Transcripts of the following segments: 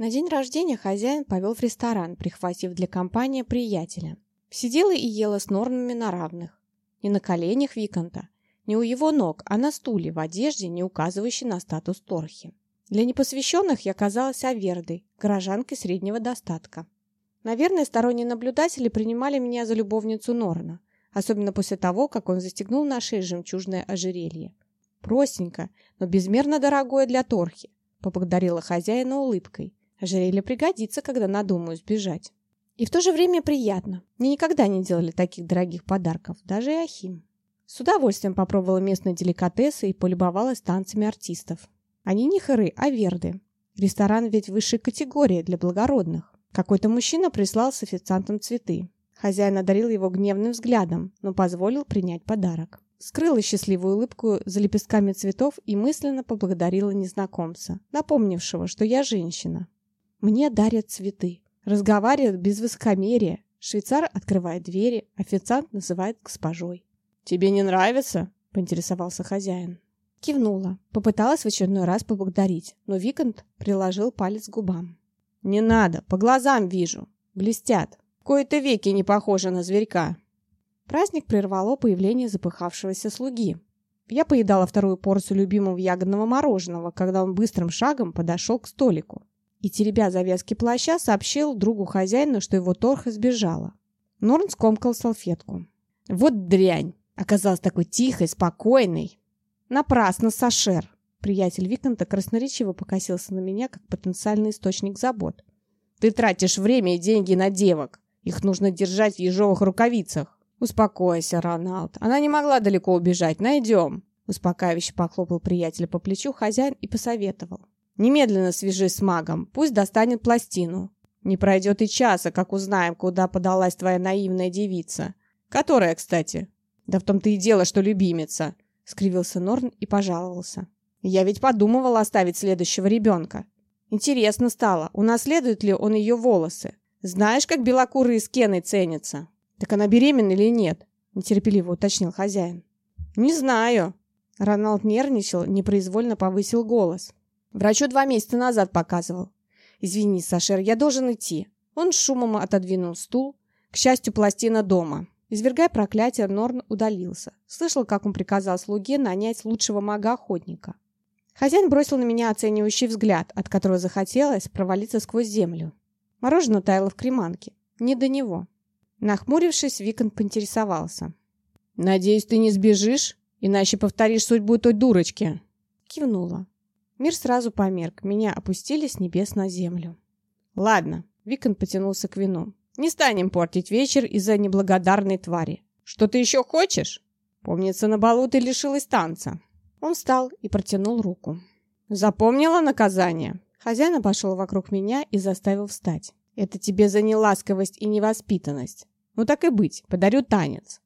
На день рождения хозяин повел в ресторан, прихватив для компании приятеля. Сидела и ела с нормами на равных. Не на коленях Виконта, не у его ног, а на стуле в одежде, не указывающей на статус торхи. Для непосвященных я казалась Авердой, горожанкой среднего достатка. Наверное, сторонние наблюдатели принимали меня за любовницу Норна, особенно после того, как он застегнул на шее жемчужное ожерелье. Простенько, но безмерно дорогое для торхи, поблагодарила хозяина улыбкой. Ожерелье пригодится, когда надумаю сбежать. И в то же время приятно. Мне никогда не делали таких дорогих подарков, даже и Ахим. С удовольствием попробовала местные деликатесы и полюбовалась танцами артистов. Они не хоры, а верды. Ресторан ведь высшей категории для благородных. Какой-то мужчина прислал с официантом цветы. Хозяин одарил его гневным взглядом, но позволил принять подарок. Скрыла счастливую улыбку за лепестками цветов и мысленно поблагодарила незнакомца, напомнившего, что я женщина. Мне дарят цветы. Разговаривают без высокомерия. Швейцар открывает двери, официант называет госпожой. «Тебе не нравится?» – поинтересовался хозяин. Кивнула. Попыталась в очередной раз поблагодарить, но Викант приложил палец к губам. «Не надо, по глазам вижу. Блестят. Кое-то веки не похоже на зверька». Праздник прервало появление запыхавшегося слуги. Я поедала вторую порцию любимого ягодного мороженого, когда он быстрым шагом подошел к столику и, теребя завязки плаща, сообщил другу хозяину, что его торха сбежала. Норн скомкал салфетку. «Вот дрянь! Оказалась такой тихой, спокойной!» «Напрасно, Сашер!» Приятель Виконта красноречиво покосился на меня, как потенциальный источник забот. «Ты тратишь время и деньги на девок. Их нужно держать в ежовых рукавицах». «Успокойся, Роналд. Она не могла далеко убежать. Найдем!» Успокаивающе похлопал приятеля по плечу хозяин и посоветовал. Немедленно свяжись с магом, пусть достанет пластину. Не пройдет и часа, как узнаем, куда подалась твоя наивная девица. Которая, кстати? Да в том-то и дело, что любимица, — скривился Норн и пожаловался. Я ведь подумывал оставить следующего ребенка. Интересно стало, унаследует ли он ее волосы. Знаешь, как белокурые с Кеной ценятся? Так она беременна или нет? Нетерпеливо уточнил хозяин. Не знаю. Роналд нервничал, непроизвольно повысил голос. Врачу два месяца назад показывал. Извини, Сашер, я должен идти. Он шумом отодвинул стул. К счастью, пластина дома. Извергая проклятие, Норн удалился. Слышал, как он приказал слуге нанять лучшего мага-охотника. Хозяин бросил на меня оценивающий взгляд, от которого захотелось провалиться сквозь землю. Мороженое таяло в креманке. Не до него. Нахмурившись, Викон поинтересовался. «Надеюсь, ты не сбежишь, иначе повторишь судьбу той дурочки». Кивнула. Мир сразу померк, меня опустили с небес на землю. Ладно, Викон потянулся к вину. Не станем портить вечер из-за неблагодарной твари. Что ты еще хочешь? Помнится, на балу ты лишилась танца. Он встал и протянул руку. Запомнила наказание? Хозяин обошел вокруг меня и заставил встать. Это тебе за неласковость и невоспитанность. Ну так и быть, подарю танец.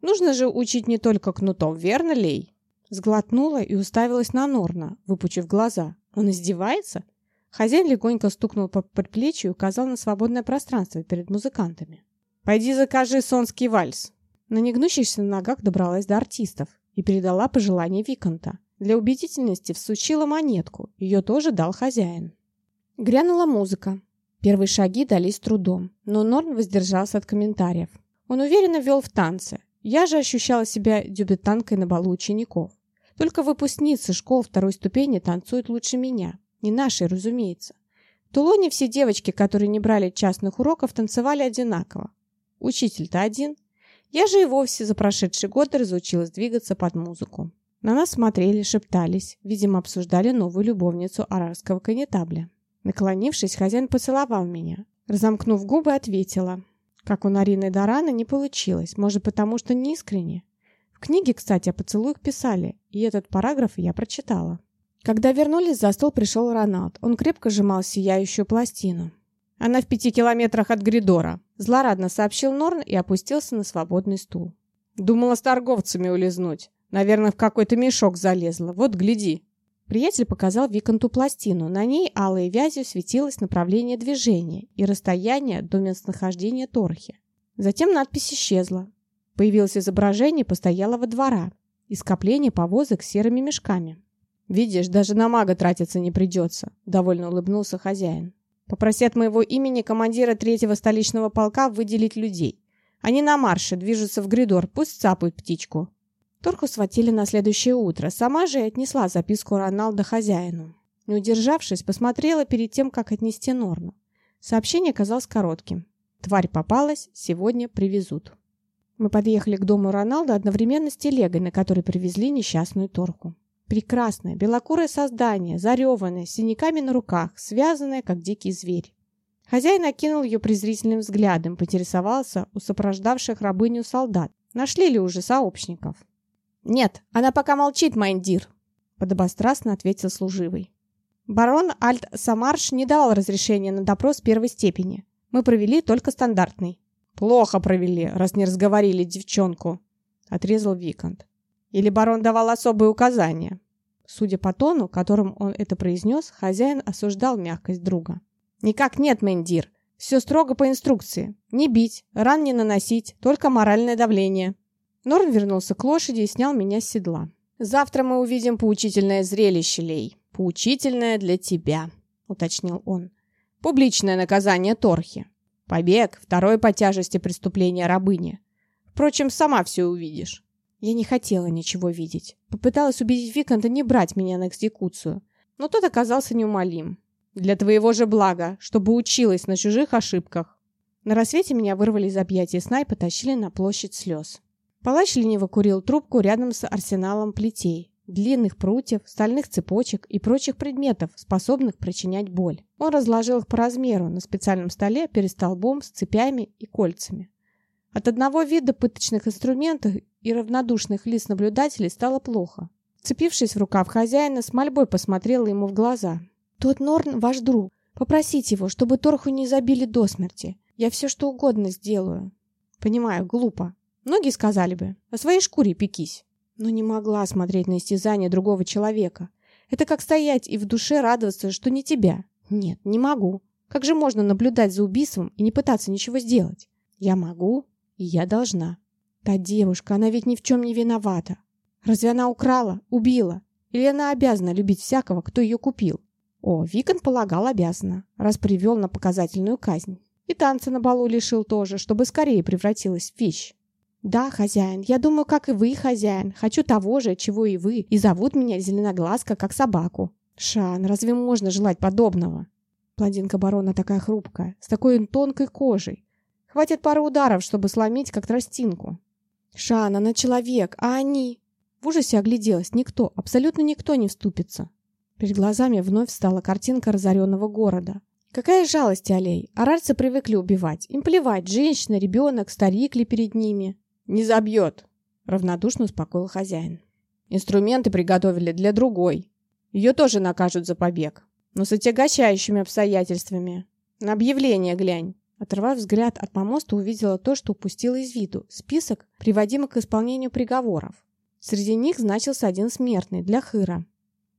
Нужно же учить не только кнутом, верно, Лей? Сглотнула и уставилась на Норна, выпучив глаза. Он издевается? Хозяин легонько стукнул по предплечью и указал на свободное пространство перед музыкантами. «Пойди закажи сонский вальс». На негнущихся ногах добралась до артистов и передала пожелание Виконта. Для убедительности всучила монетку, ее тоже дал хозяин. Грянула музыка. Первые шаги дались трудом, но Норн воздержался от комментариев. Он уверенно вел в танце. Я же ощущала себя дебютанткой на балу учеников. Только выпускницы школ второй ступени танцуют лучше меня. Не наши, разумеется. В Тулоне все девочки, которые не брали частных уроков, танцевали одинаково. Учитель-то один. Я же и вовсе за прошедшие годы разучилась двигаться под музыку. На нас смотрели, шептались, видимо, обсуждали новую любовницу арарского канетабля. Наклонившись, хозяин поцеловал меня. Разомкнув губы, ответила. Как у Нарины Дарана не получилось, может, потому что не искренне. В книге, кстати, о поцелуях писали, и этот параграф я прочитала. Когда вернулись, за стол пришел Роналд. Он крепко сжимал сияющую пластину. «Она в пяти километрах от Гридора», — злорадно сообщил Норн и опустился на свободный стул. «Думала с торговцами улизнуть. Наверное, в какой-то мешок залезла. Вот, гляди». Приятель показал Виконту пластину. На ней алой вязью светилось направление движения и расстояние до местонахождения Торхи. Затем надпись исчезла. Появилось изображение постоялого двора и скопление повозок с серыми мешками. «Видишь, даже на мага тратиться не придется», — довольно улыбнулся хозяин. Попроси от моего имени командира третьего столичного полка выделить людей. Они на марше, движутся в гридор, пусть цапают птичку». Торху схватили на следующее утро. Сама же отнесла записку Роналда хозяину. Не удержавшись, посмотрела перед тем, как отнести Норну. Сообщение оказалось коротким. «Тварь попалась, сегодня привезут». Мы подъехали к дому Роналда одновременно с телегой, на которой привезли несчастную Торху. Прекрасное, белокурое создание, зареванное, с синяками на руках, связанное, как дикий зверь. Хозяин окинул ее презрительным взглядом, поинтересовался у сопровождавших рабыню солдат. Нашли ли уже сообщников? «Нет, она пока молчит, Майндир», — подобострастно ответил служивый. Барон Альт Самарш не давал разрешения на допрос первой степени. Мы провели только стандартный. «Плохо провели, раз не разговорили девчонку», — отрезал Викант. «Или барон давал особые указания?» Судя по тону, которым он это произнес, хозяин осуждал мягкость друга. «Никак нет, Мендир. Все строго по инструкции. Не бить, ран не наносить, только моральное давление». Норн вернулся к лошади и снял меня с седла. «Завтра мы увидим поучительное зрелище, Лей. Поучительное для тебя», — уточнил он. «Публичное наказание Торхи. Побег, второй по тяжести преступления рабыни. Впрочем, сама все увидишь. Я не хотела ничего видеть. Попыталась убедить Виконта не брать меня на экзекуцию. Но тот оказался неумолим. Для твоего же блага, чтобы училась на чужих ошибках. На рассвете меня вырвали из объятий сна и потащили на площадь слез. Палач лениво курил трубку рядом с арсеналом плетей длинных прутьев, стальных цепочек и прочих предметов, способных причинять боль. Он разложил их по размеру на специальном столе перед столбом с цепями и кольцами. От одного вида пыточных инструментов и равнодушных лиц наблюдателей стало плохо. Цепившись в рукав хозяина, с мольбой посмотрела ему в глаза. «Тот Норн ваш друг. Попросите его, чтобы Торху не забили до смерти. Я все что угодно сделаю». «Понимаю, глупо. Многие сказали бы, о своей шкуре пекись» но не могла смотреть на истязание другого человека. Это как стоять и в душе радоваться, что не тебя. Нет, не могу. Как же можно наблюдать за убийством и не пытаться ничего сделать? Я могу, и я должна. Та девушка, она ведь ни в чем не виновата. Разве она украла, убила? Или она обязана любить всякого, кто ее купил? О, Викон полагал обязана, раз привел на показательную казнь. И танца на балу лишил тоже, чтобы скорее превратилась в вещь. «Да, хозяин, я думаю, как и вы, хозяин. Хочу того же, чего и вы, и зовут меня Зеленоглазка, как собаку». «Шан, разве можно желать подобного?» Блондинка барона такая хрупкая, с такой тонкой кожей. Хватит пары ударов, чтобы сломить, как тростинку. «Шан, она человек, а они...» В ужасе огляделась. Никто, абсолютно никто не вступится. Перед глазами вновь встала картинка разоренного города. Какая жалость, Алей. Арарцы привыкли убивать. Им плевать, женщина, ребенок, старик ли перед ними. «Не забьет», — равнодушно успокоил хозяин. «Инструменты приготовили для другой. Ее тоже накажут за побег, но с отягощающими обстоятельствами. На объявление глянь». Оторвав взгляд от помоста, увидела то, что упустила из виду. Список, приводимых к исполнению приговоров. Среди них значился один смертный для Хыра.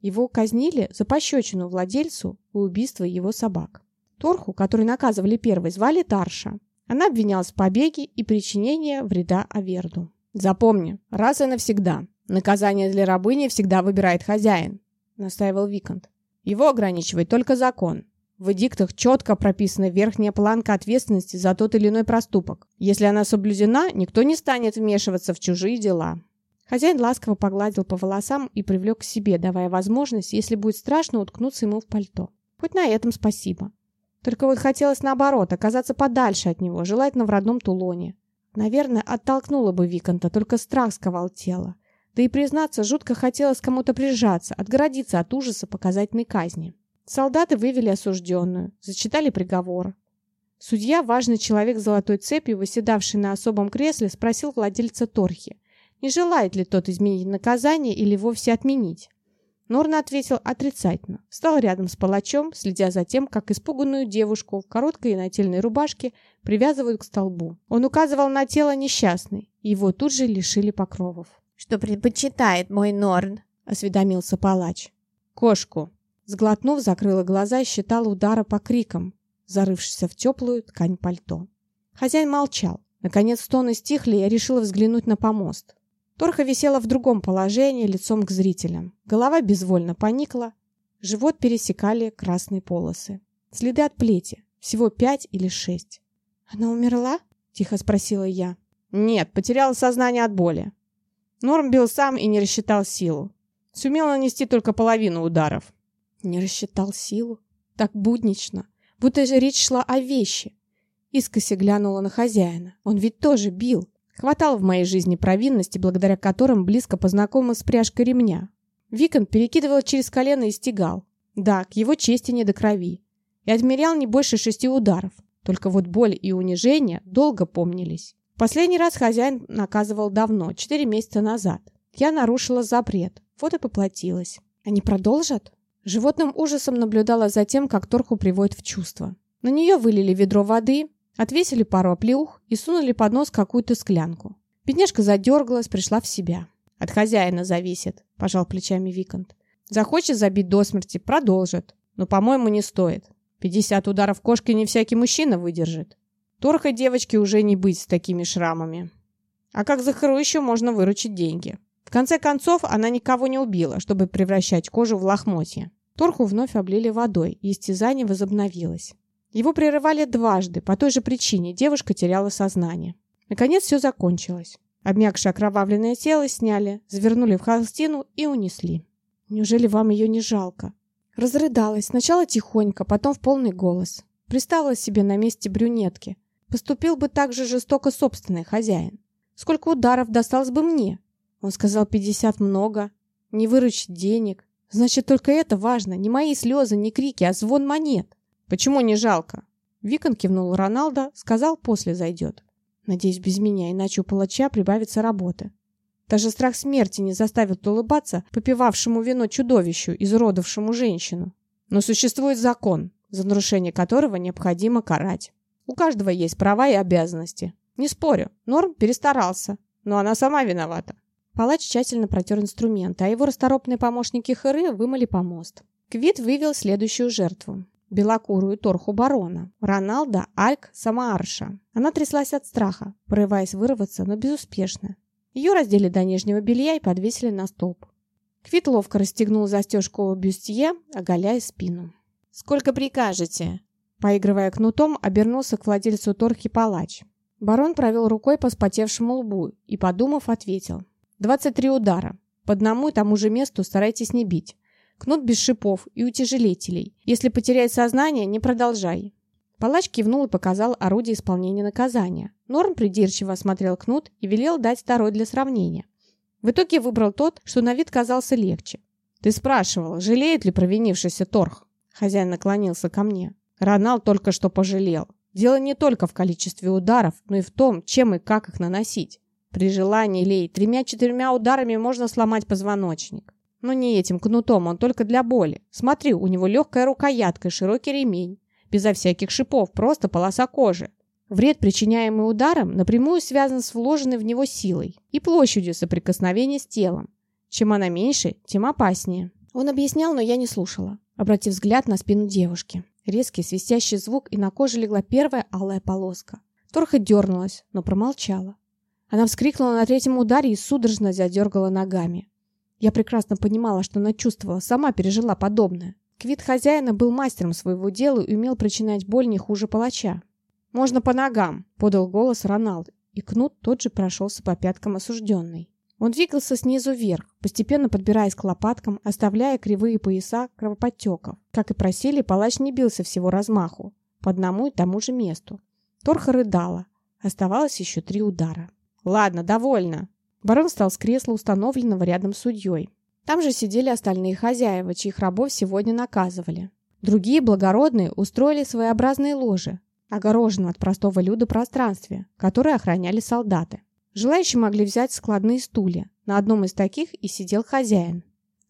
Его казнили за пощечину владельцу и убийство его собак. Торху, который наказывали первой, звали Тарша. Она обвинялась в побеге и причинении вреда Аверду. «Запомни, раз и навсегда, наказание для рабыни всегда выбирает хозяин», настаивал Викант. «Его ограничивает только закон. В эдиктах четко прописана верхняя планка ответственности за тот или иной проступок. Если она соблюдена, никто не станет вмешиваться в чужие дела». Хозяин ласково погладил по волосам и привлек к себе, давая возможность, если будет страшно, уткнуться ему в пальто. Хоть на этом спасибо. Только вот хотелось наоборот, оказаться подальше от него, желательно в родном Тулоне. Наверное, оттолкнула бы Виконта, только страх сковал тело. Да и, признаться, жутко хотелось кому-то прижаться, отгородиться от ужаса показательной казни. Солдаты вывели осужденную, зачитали приговор. Судья, важный человек с золотой цепью, выседавший на особом кресле, спросил владельца Торхи, не желает ли тот изменить наказание или вовсе отменить. Норна ответил отрицательно. Встал рядом с палачом, следя за тем, как испуганную девушку в короткой и нательной рубашке привязывают к столбу. Он указывал на тело несчастной. Его тут же лишили покровов. «Что предпочитает мой Норн?» — осведомился палач. «Кошку». Сглотнув, закрыла глаза и считала удара по крикам, зарывшись в теплую ткань пальто. Хозяин молчал. Наконец стоны стихли, и я решила взглянуть на помост. Торха висела в другом положении, лицом к зрителям. Голова безвольно поникла, живот пересекали красные полосы. Следы от плети. Всего пять или шесть. «Она умерла?» — тихо спросила я. «Нет, потеряла сознание от боли. Норм бил сам и не рассчитал силу. Сумел нанести только половину ударов». «Не рассчитал силу? Так буднично. Будто же речь шла о вещи». Искоси глянула на хозяина. Он ведь тоже бил. Хватало в моей жизни провинности, благодаря которым близко познакома с пряжкой ремня. Викон перекидывал через колено и стегал. Да, к его чести не до крови. И отмерял не больше шести ударов. Только вот боль и унижение долго помнились. Последний раз хозяин наказывал давно, четыре месяца назад. Я нарушила запрет. Вот и поплатилась. Они продолжат? Животным ужасом наблюдала за тем, как Торху приводит в чувство. На нее вылили ведро воды, отвесили пару оплеух и сунули под нос какую-то склянку. Бедняжка задергалась, пришла в себя. «От хозяина зависит», – пожал плечами Викант. «Захочет забить до смерти, продолжит. Но, по-моему, не стоит. Пятьдесят ударов кошки не всякий мужчина выдержит. Торхой девочке уже не быть с такими шрамами. А как Захару еще можно выручить деньги? В конце концов, она никого не убила, чтобы превращать кожу в лохмотья. Торху вновь облили водой, и истязание возобновилось. Его прерывали дважды, по той же причине девушка теряла сознание. Наконец все закончилось. Обмякшее окровавленное тело сняли, завернули в холстину и унесли. Неужели вам ее не жалко? Разрыдалась, сначала тихонько, потом в полный голос. Приставила себе на месте брюнетки. Поступил бы так же жестоко собственный хозяин. Сколько ударов досталось бы мне? Он сказал, пятьдесят много. Не выручить денег. Значит, только это важно. Не мои слезы, не крики, а звон монет. Почему не жалко? Викон кивнул Роналдо, сказал, после зайдет. Надеюсь, без меня, иначе у палача прибавится работы. Даже страх смерти не заставит улыбаться попивавшему вино чудовищу, изуродовавшему женщину. Но существует закон, за нарушение которого необходимо карать. У каждого есть права и обязанности. Не спорю, Норм перестарался, но она сама виновата. Палач тщательно протер инструменты, а его расторопные помощники Хэры вымыли помост. Квит вывел следующую жертву. Белокурую торху барона. Роналда Альк Самаарша. Она тряслась от страха, порываясь вырваться, но безуспешно. Ее раздели до нижнего белья и подвесили на столб. Квит ловко расстегнул застежку бюстье, оголяя спину. «Сколько прикажете?» Поигрывая кнутом, обернулся к владельцу торхи палач. Барон провел рукой по спотевшему лбу и, подумав, ответил. «Двадцать три удара. По одному и тому же месту старайтесь не бить. Кнут без шипов и утяжелителей. Если потеряет сознание, не продолжай. Палач кивнул и показал орудие исполнения наказания. Норм придирчиво осмотрел кнут и велел дать второй для сравнения. В итоге выбрал тот, что на вид казался легче. «Ты спрашивал, жалеет ли провинившийся торг?» Хозяин наклонился ко мне. Ронал только что пожалел. Дело не только в количестве ударов, но и в том, чем и как их наносить. При желании, Лей, тремя-четырьмя ударами можно сломать позвоночник. Но не этим кнутом, он только для боли. Смотри, у него легкая рукоятка и широкий ремень безо всяких шипов, просто полоса кожи. Вред, причиняемый ударом, напрямую связан с вложенной в него силой и площадью соприкосновения с телом. Чем она меньше, тем опаснее. Он объяснял, но я не слушала, обратив взгляд на спину девушки. Резкий свистящий звук, и на коже легла первая алая полоска. Торха дернулась, но промолчала. Она вскрикнула на третьем ударе и судорожно задергала ногами. Я прекрасно понимала, что она чувствовала, сама пережила подобное. Квит хозяина был мастером своего дела и умел причинять боль не хуже палача. «Можно по ногам», — подал голос Роналд, и кнут тот же прошелся по пяткам осужденной. Он двигался снизу вверх, постепенно подбираясь к лопаткам, оставляя кривые пояса кровоподтеков. Как и просили, палач не бился всего размаху, по одному и тому же месту. Торха рыдала. Оставалось еще три удара. «Ладно, довольно». Барон встал с кресла, установленного рядом с судьей. Там же сидели остальные хозяева, чьих рабов сегодня наказывали. Другие благородные устроили своеобразные ложи, огороженном от простого люда пространстве, которые охраняли солдаты. Желающие могли взять складные стулья. На одном из таких и сидел хозяин.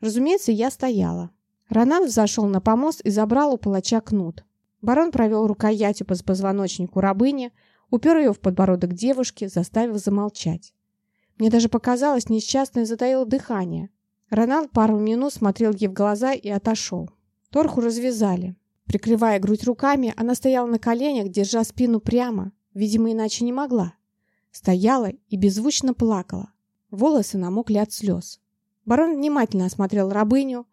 Разумеется, я стояла. Ронан взошел на помост и забрал у палача кнут. Барон провел рукоятью по позвоночнику рабыни, упер ее в подбородок девушки, заставив замолчать. Мне даже показалось, несчастное затаило дыхание, Ронald пару минут смотрел ей в глаза и отошел. Торху развязали. Прикрывая грудь руками, она стояла на коленях, держа спину прямо. Видимо, иначе не могла. Стояла и беззвучно плакала. Волосы намокли от слез. Барон внимательно осмотрел рабыню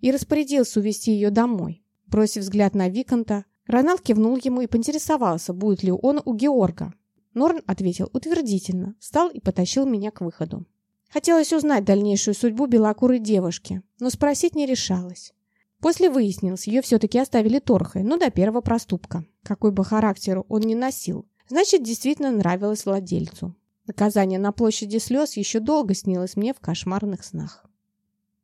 и распорядился увести ее домой. Бросив взгляд на Виконта, Рональд кивнул ему и поинтересовался, будет ли он у Георга. Норн ответил утвердительно, встал и потащил меня к выходу. Хотелось узнать дальнейшую судьбу белокурой девушки, но спросить не решалась. После выяснилось, ее все-таки оставили торхой, но до первого проступка. Какой бы характеру он ни носил, значит, действительно нравилось владельцу. Наказание на площади слез еще долго снилось мне в кошмарных снах.